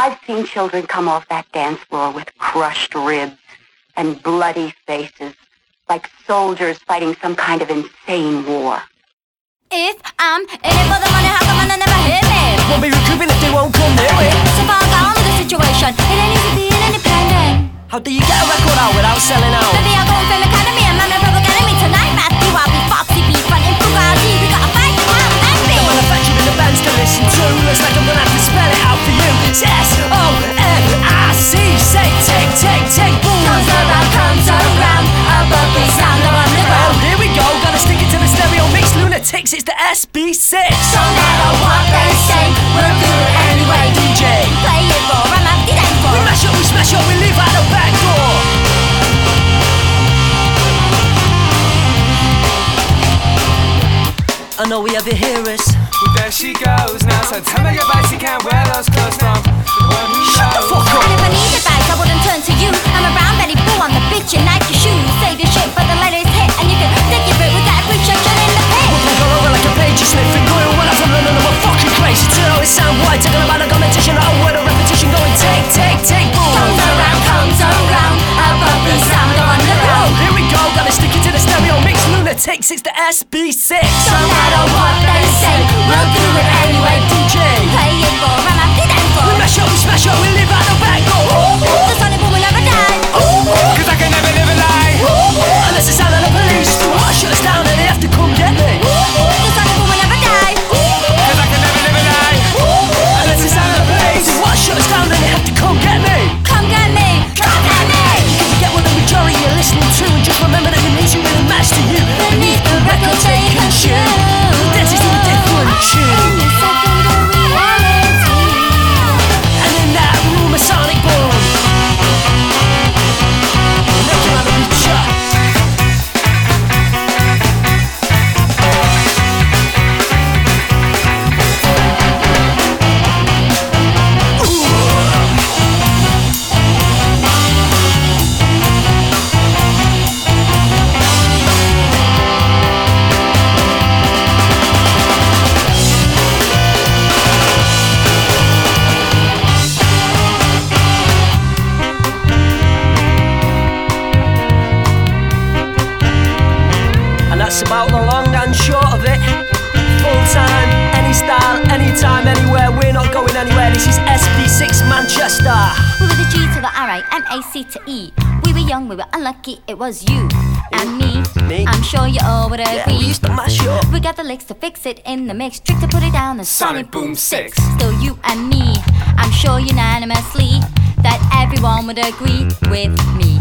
I've seen children come off that dance floor with crushed ribs and bloody faces, like soldiers fighting some kind of insane war. If I'm in it for the money, how come I never hit me? Won't be recouping if they won't come near it. So far gone with the situation, it ain't easy being independent. How do you get a record out without selling out? Lunatics, it's the SB6. No matter what they say, we'll do it anyway. DJ. Play it for a man, did it for We mash up, we smash up, we leave out the back door. I know we have your hearers. Well, there she goes now. So tell me your advice, can't wear those clothes A competition not a repetition. Going take, take, take, boom Comes around, comes around, above the sound of Oh, underground. here we go, gotta stick it to the stereo. Mix Lunatics, it's the SB6 No matter what they say, we'll do it anyway. DJ Play it for that's about the long and short of it. Full time, any style, anytime, anywhere. We're not going anywhere. This is SB6 Manchester. We were the G to the R I M A C to E. We were young, we were unlucky, it was you and me. Me. I'm sure you all would agree. Yeah, we used to mash up. We got the licks to fix it in the mix. Trick to put it down as Sonic Boom Boom 6. 6. Still you and me. I'm sure unanimously that everyone would agree with me.